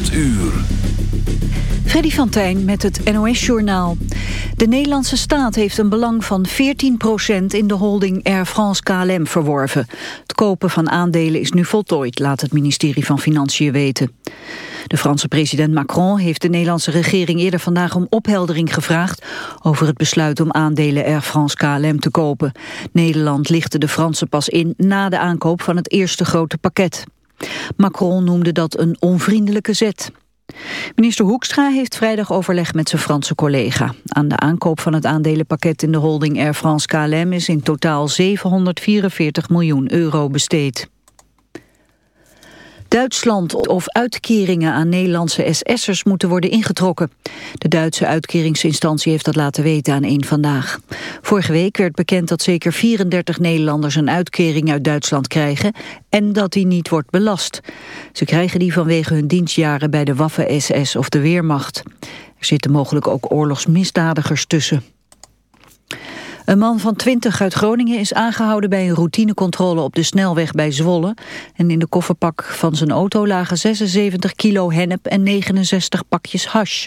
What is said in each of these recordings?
8 uur. Freddy van Tijn met het NOS-journaal. De Nederlandse staat heeft een belang van 14% in de holding Air France KLM verworven. Het kopen van aandelen is nu voltooid, laat het ministerie van Financiën weten. De Franse president Macron heeft de Nederlandse regering eerder vandaag om opheldering gevraagd over het besluit om aandelen Air France KLM te kopen. Nederland lichtte de Fransen pas in na de aankoop van het eerste grote pakket. Macron noemde dat een onvriendelijke zet. Minister Hoekstra heeft vrijdag overleg met zijn Franse collega. Aan de aankoop van het aandelenpakket in de holding Air France KLM is in totaal 744 miljoen euro besteed. Duitsland of uitkeringen aan Nederlandse SS'ers moeten worden ingetrokken. De Duitse uitkeringsinstantie heeft dat laten weten aan één Vandaag. Vorige week werd bekend dat zeker 34 Nederlanders een uitkering uit Duitsland krijgen en dat die niet wordt belast. Ze krijgen die vanwege hun dienstjaren bij de Waffen-SS of de Weermacht. Er zitten mogelijk ook oorlogsmisdadigers tussen. Een man van 20 uit Groningen is aangehouden bij een routinecontrole op de snelweg bij Zwolle. En in de kofferpak van zijn auto lagen 76 kilo hennep en 69 pakjes hash.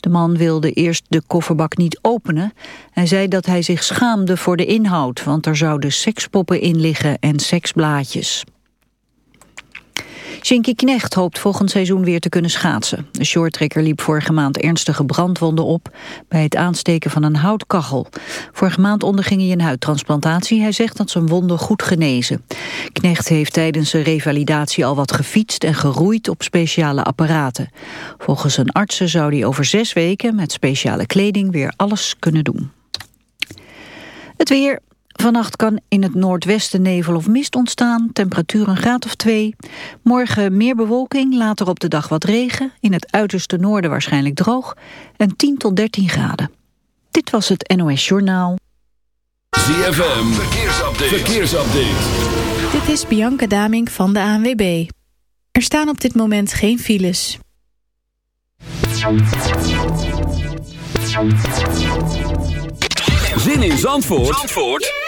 De man wilde eerst de kofferbak niet openen. Hij zei dat hij zich schaamde voor de inhoud, want er zouden sekspoppen in liggen en seksblaadjes. Shinky Knecht hoopt volgend seizoen weer te kunnen schaatsen. De shorttrekker liep vorige maand ernstige brandwonden op... bij het aansteken van een houtkachel. Vorige maand onderging hij een huidtransplantatie. Hij zegt dat zijn wonden goed genezen. Knecht heeft tijdens zijn revalidatie al wat gefietst en geroeid op speciale apparaten. Volgens zijn artsen zou hij over zes weken met speciale kleding weer alles kunnen doen. Het weer, Vannacht kan in het noordwesten nevel of mist ontstaan, temperatuur een graad of 2. Morgen meer bewolking, later op de dag wat regen, in het uiterste noorden waarschijnlijk droog en 10 tot 13 graden. Dit was het NOS Journaal. ZFM, verkeersupdate. verkeersupdate. Dit is Bianca Daming van de ANWB. Er staan op dit moment geen files. Zin in Zandvoort? Zandvoort?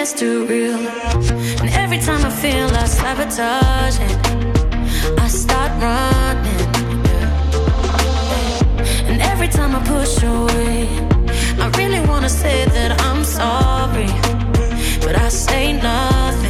gets too real. And every time I feel I sabotaging, I start running. And every time I push away, I really wanna say that I'm sorry, but I say nothing.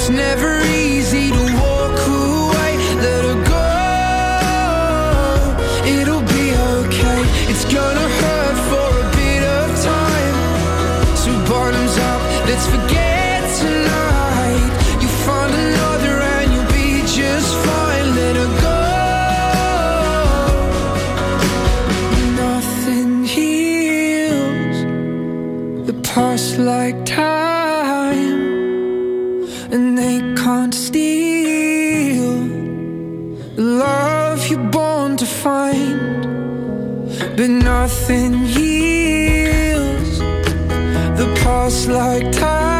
It's never easy find. But nothing heals the past like time,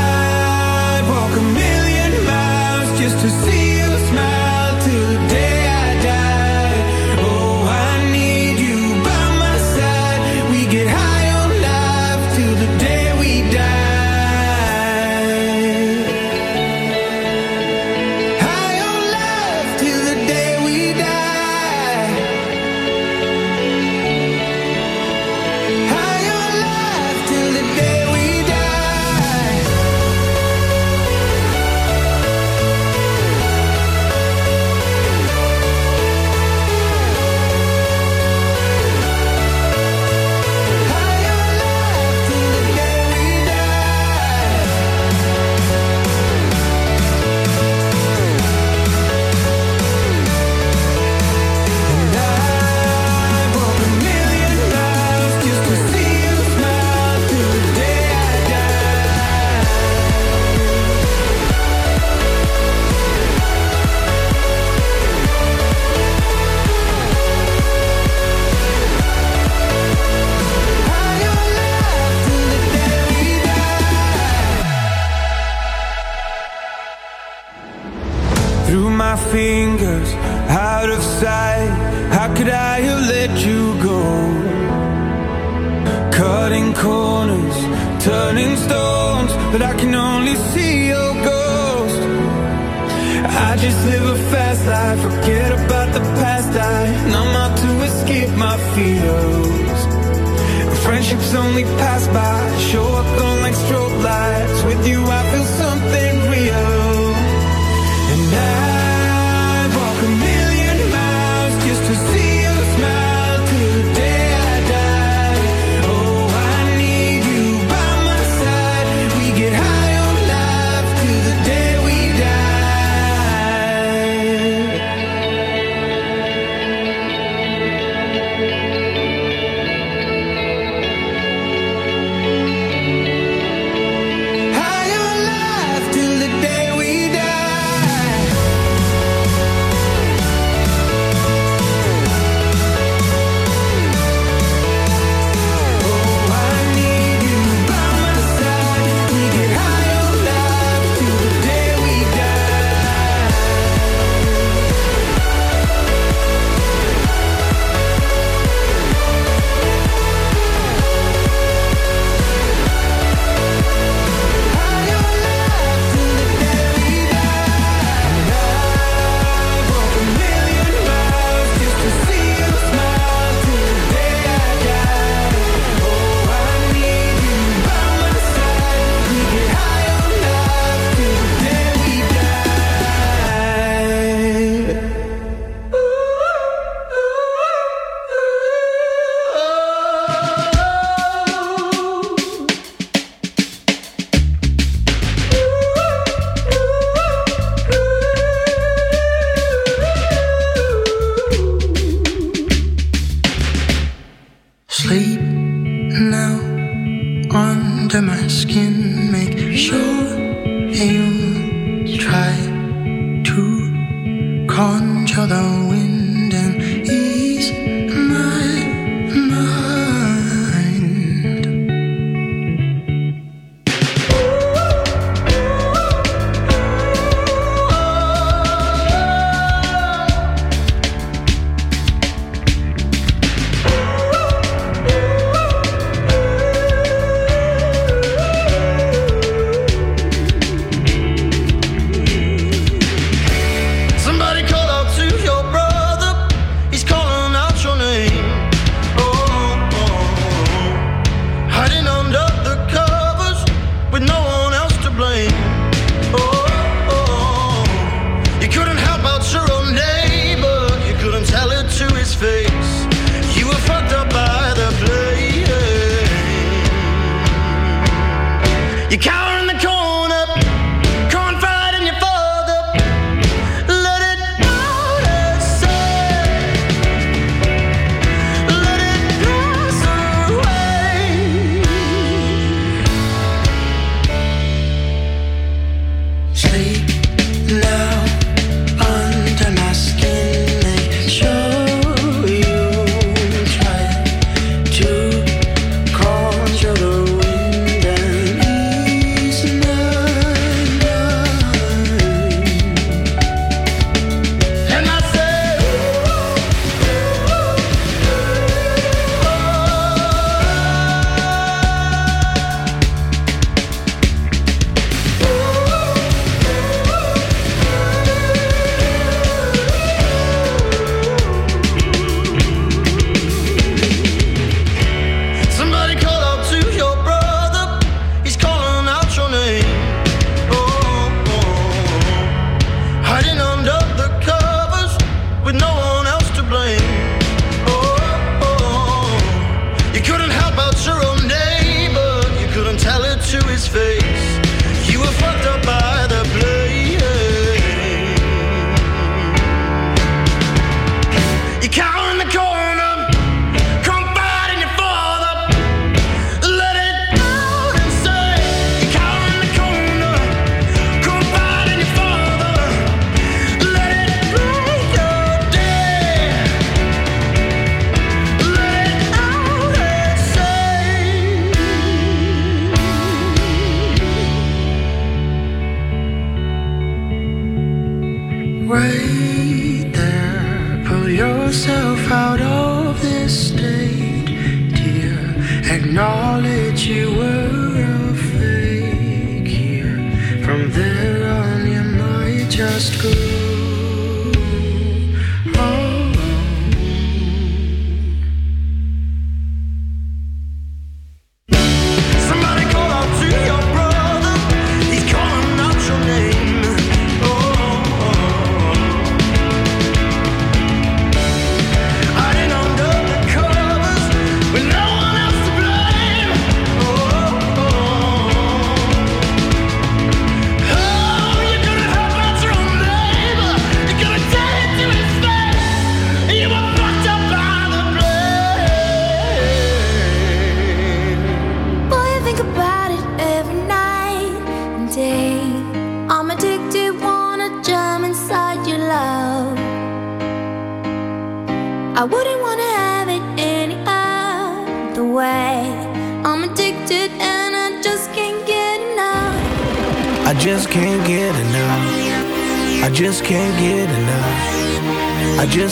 let you go. Cutting corners, turning stones, but I can only see your ghost. I just live a fast life, forget about the past. I numb out to escape my fears. Friendships only pass by, show up on like strobe lights. With you, I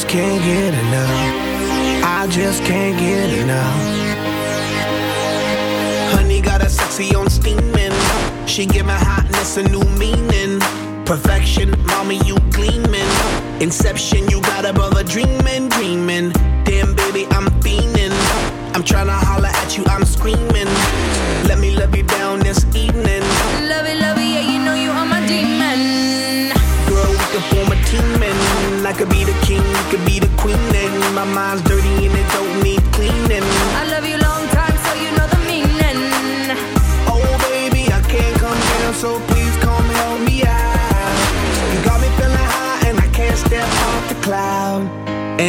can't get enough. I just can't get enough. Honey got a sexy on steaming. She give my hotness a new meaning. Perfection,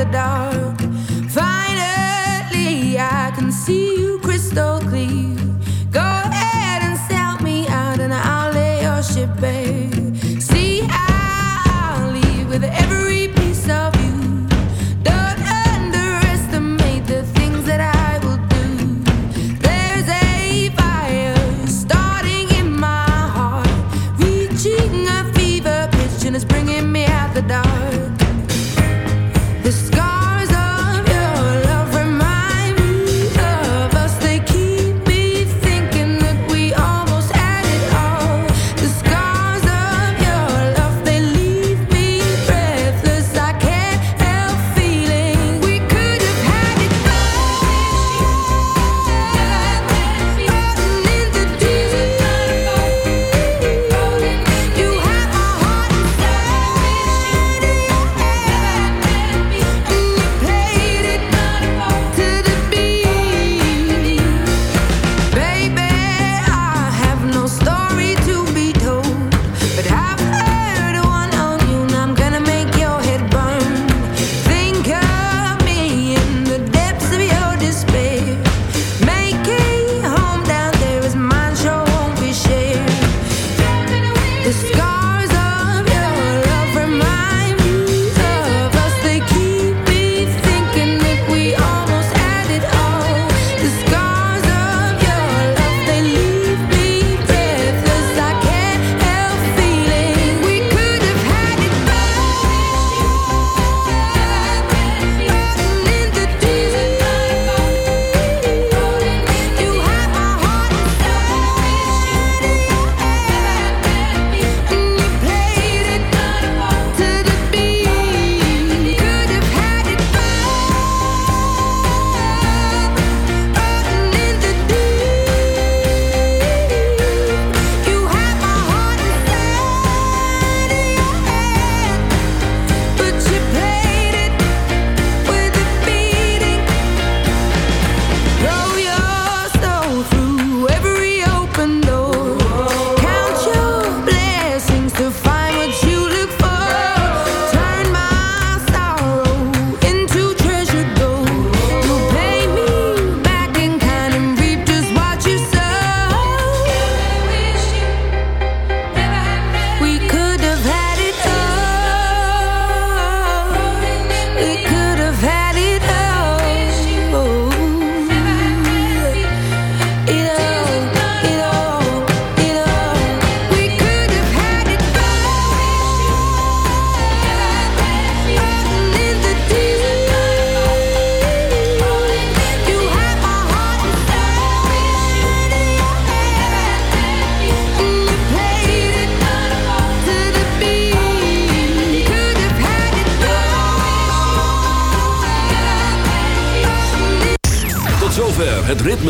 The dark.